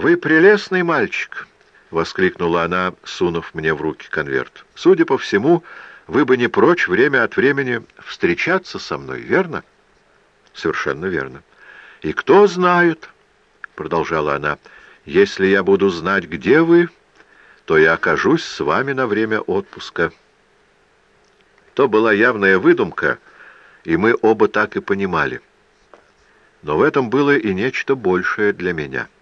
«Вы прелестный мальчик!» — воскликнула она, сунув мне в руки конверт. «Судя по всему, вы бы не прочь время от времени встречаться со мной, верно?» «Совершенно верно. И кто знает, — продолжала она, — если я буду знать, где вы, то я окажусь с вами на время отпуска». То была явная выдумка, и мы оба так и понимали. Но в этом было и нечто большее для меня —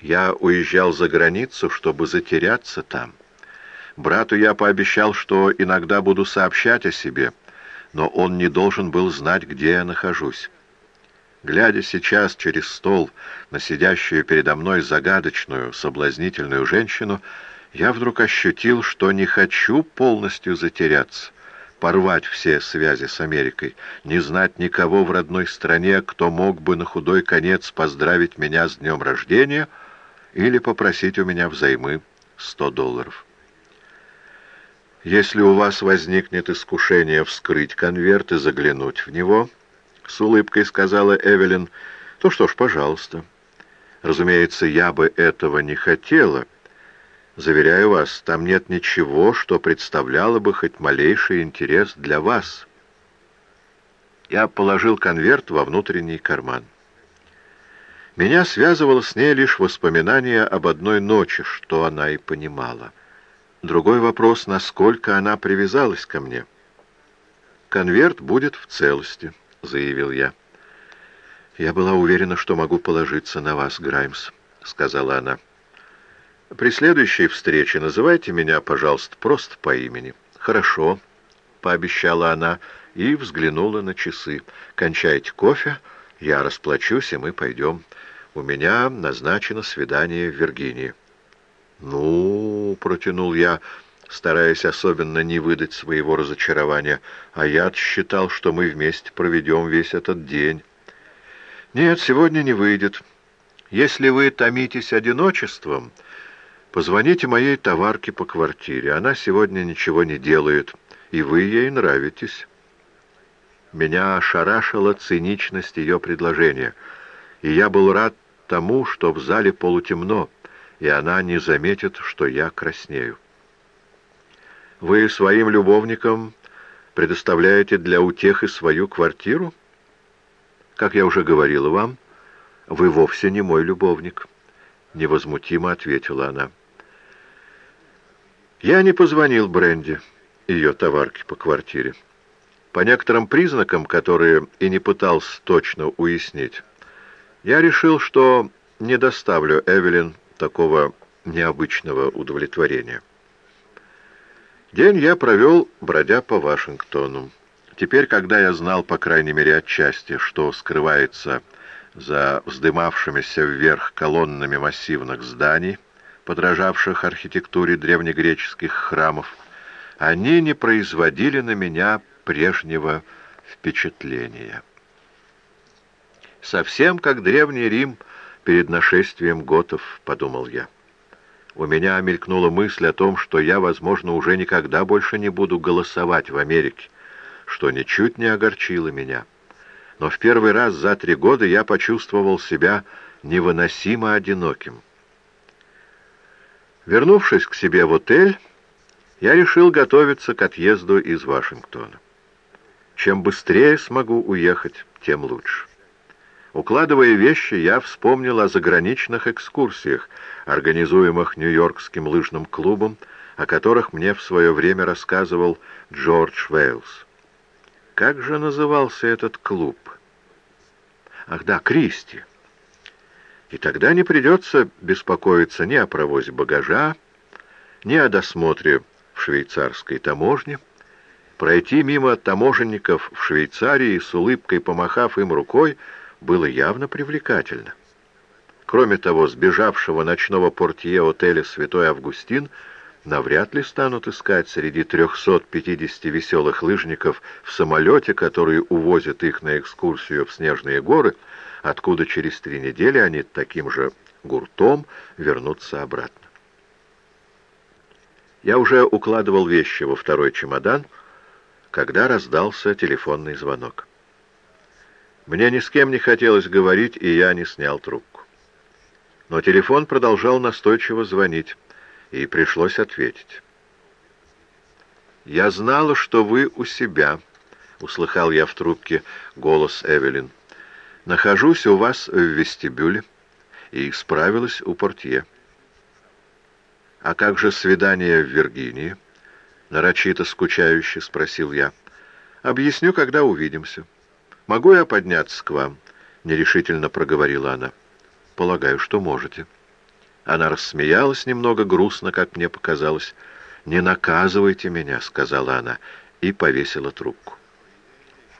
я уезжал за границу, чтобы затеряться там. Брату я пообещал, что иногда буду сообщать о себе, но он не должен был знать, где я нахожусь. Глядя сейчас через стол на сидящую передо мной загадочную, соблазнительную женщину, я вдруг ощутил, что не хочу полностью затеряться, порвать все связи с Америкой, не знать никого в родной стране, кто мог бы на худой конец поздравить меня с днем рождения — или попросить у меня взаймы сто долларов. Если у вас возникнет искушение вскрыть конверт и заглянуть в него, — с улыбкой сказала Эвелин, — то что ж, пожалуйста. Разумеется, я бы этого не хотела. Заверяю вас, там нет ничего, что представляло бы хоть малейший интерес для вас. Я положил конверт во внутренний карман. Меня связывало с ней лишь воспоминание об одной ночи, что она и понимала. Другой вопрос, насколько она привязалась ко мне. «Конверт будет в целости», — заявил я. «Я была уверена, что могу положиться на вас, Граймс», — сказала она. «При следующей встрече называйте меня, пожалуйста, просто по имени». «Хорошо», — пообещала она и взглянула на часы. «Кончайте кофе, я расплачусь, и мы пойдем». У меня назначено свидание в Виргинии. «Ну, — протянул я, стараясь особенно не выдать своего разочарования, — а я считал, что мы вместе проведем весь этот день». «Нет, сегодня не выйдет. Если вы томитесь одиночеством, позвоните моей товарке по квартире. Она сегодня ничего не делает, и вы ей нравитесь». Меня ошарашила циничность ее предложения — и я был рад тому, что в зале полутемно, и она не заметит, что я краснею. Вы своим любовникам предоставляете для утехи свою квартиру? Как я уже говорила вам, вы вовсе не мой любовник, — невозмутимо ответила она. Я не позвонил Бренди, ее товарке по квартире. По некоторым признакам, которые и не пытался точно уяснить, я решил, что не доставлю Эвелин такого необычного удовлетворения. День я провел, бродя по Вашингтону. Теперь, когда я знал, по крайней мере, отчасти, что скрывается за вздымавшимися вверх колоннами массивных зданий, подражавших архитектуре древнегреческих храмов, они не производили на меня прежнего впечатления совсем как Древний Рим перед нашествием готов, подумал я. У меня мелькнула мысль о том, что я, возможно, уже никогда больше не буду голосовать в Америке, что ничуть не огорчило меня. Но в первый раз за три года я почувствовал себя невыносимо одиноким. Вернувшись к себе в отель, я решил готовиться к отъезду из Вашингтона. Чем быстрее смогу уехать, тем лучше. Укладывая вещи, я вспомнил о заграничных экскурсиях, организуемых Нью-Йоркским лыжным клубом, о которых мне в свое время рассказывал Джордж Вейлс. Как же назывался этот клуб? Ах да, Кристи. И тогда не придется беспокоиться ни о провозе багажа, ни о досмотре в швейцарской таможне. Пройти мимо таможенников в Швейцарии с улыбкой помахав им рукой — было явно привлекательно. Кроме того, сбежавшего ночного портье отеля «Святой Августин» навряд ли станут искать среди 350 веселых лыжников в самолете, который увозит их на экскурсию в снежные горы, откуда через три недели они таким же гуртом вернутся обратно. Я уже укладывал вещи во второй чемодан, когда раздался телефонный звонок. Мне ни с кем не хотелось говорить, и я не снял трубку. Но телефон продолжал настойчиво звонить, и пришлось ответить. «Я знала, что вы у себя», — услыхал я в трубке голос Эвелин. «Нахожусь у вас в вестибюле» и справилась у портье. «А как же свидание в Виргинии?» — нарочито скучающе спросил я. «Объясню, когда увидимся. Могу я подняться к вам?» — нерешительно проговорила она. «Полагаю, что можете». Она рассмеялась немного грустно, как мне показалось. «Не наказывайте меня», — сказала она, и повесила трубку.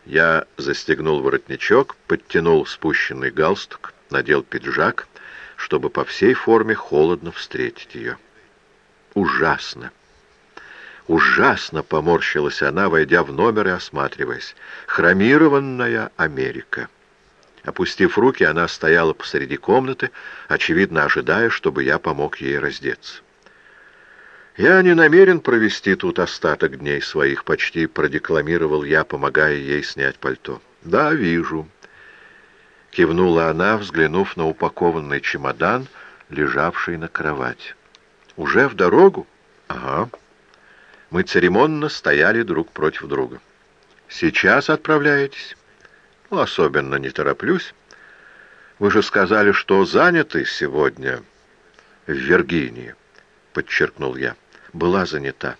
Я застегнул воротничок, подтянул спущенный галстук, надел пиджак, чтобы по всей форме холодно встретить ее. Ужасно! Ужасно поморщилась она, войдя в номер и осматриваясь. Хромированная Америка. Опустив руки, она стояла посреди комнаты, очевидно ожидая, чтобы я помог ей раздеться. «Я не намерен провести тут остаток дней своих», — почти продекламировал я, помогая ей снять пальто. «Да, вижу». Кивнула она, взглянув на упакованный чемодан, лежавший на кровати. «Уже в дорогу?» «Ага». Мы церемонно стояли друг против друга. «Сейчас отправляетесь?» «Ну, особенно не тороплюсь. Вы же сказали, что заняты сегодня в Виргинии», — подчеркнул я была занята.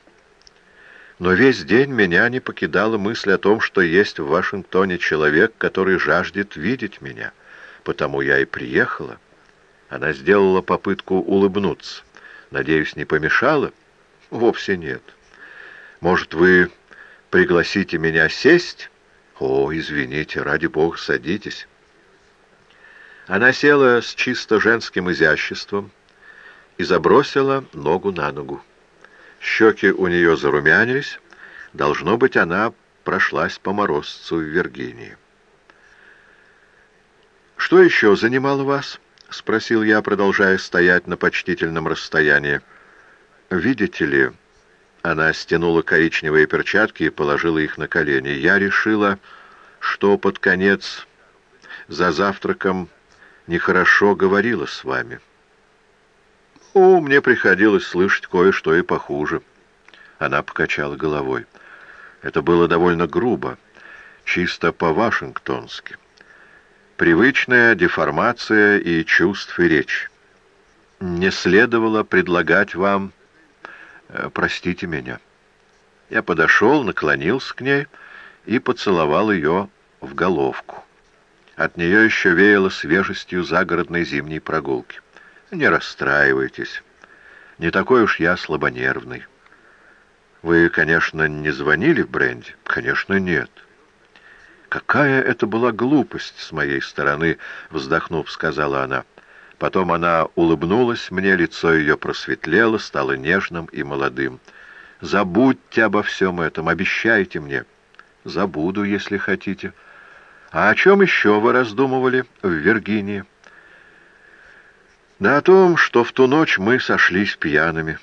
Но весь день меня не покидала мысль о том, что есть в Вашингтоне человек, который жаждет видеть меня. Потому я и приехала. Она сделала попытку улыбнуться. Надеюсь, не помешала? Вовсе нет. Может, вы пригласите меня сесть? О, извините, ради бога, садитесь. Она села с чисто женским изяществом и забросила ногу на ногу. Щеки у нее зарумянились. Должно быть, она прошлась по морозцу в Виргинии. «Что еще занимало вас?» — спросил я, продолжая стоять на почтительном расстоянии. «Видите ли...» Она стянула коричневые перчатки и положила их на колени. «Я решила, что под конец за завтраком нехорошо говорила с вами». «О, мне приходилось слышать кое-что и похуже». Она покачала головой. Это было довольно грубо, чисто по-вашингтонски. Привычная деформация и чувств и речь. Не следовало предлагать вам... Э, простите меня. Я подошел, наклонился к ней и поцеловал ее в головку. От нее еще веяло свежестью загородной зимней прогулки. Не расстраивайтесь. Не такой уж я слабонервный. Вы, конечно, не звонили в Бренди? Конечно, нет. Какая это была глупость с моей стороны, вздохнув, сказала она. Потом она улыбнулась мне, лицо ее просветлело, стало нежным и молодым. «Забудьте обо всем этом, обещайте мне». «Забуду, если хотите». «А о чем еще вы раздумывали в Виргинии?» Да о том, что в ту ночь мы сошлись пьяными.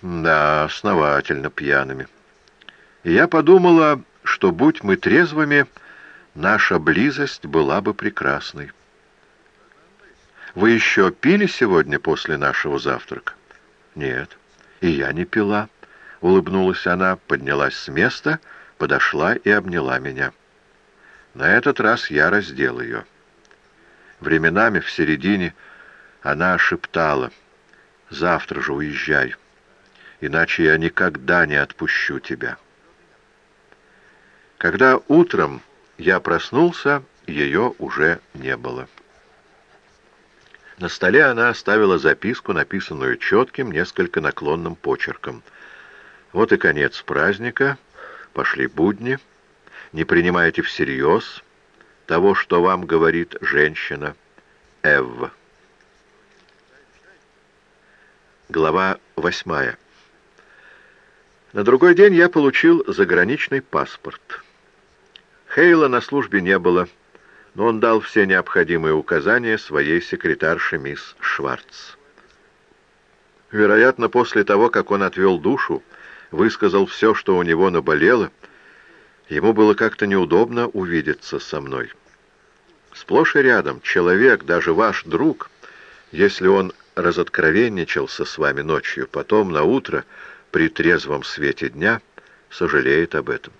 Да, основательно пьяными. И я подумала, что, будь мы трезвыми, наша близость была бы прекрасной. Вы еще пили сегодня после нашего завтрака? Нет, и я не пила. Улыбнулась она, поднялась с места, подошла и обняла меня. На этот раз я раздел ее. Временами в середине она шептала, «Завтра же уезжай, иначе я никогда не отпущу тебя». Когда утром я проснулся, ее уже не было. На столе она оставила записку, написанную четким, несколько наклонным почерком. «Вот и конец праздника, пошли будни, не принимайте всерьез того, что вам говорит женщина Эвва». Глава восьмая. На другой день я получил заграничный паспорт. Хейла на службе не было, но он дал все необходимые указания своей секретарше мисс Шварц. Вероятно, после того, как он отвел душу, высказал все, что у него наболело, ему было как-то неудобно увидеться со мной. Сплошь и рядом человек, даже ваш друг — Если он разоткровенничался с вами ночью, потом на утро при трезвом свете дня сожалеет об этом.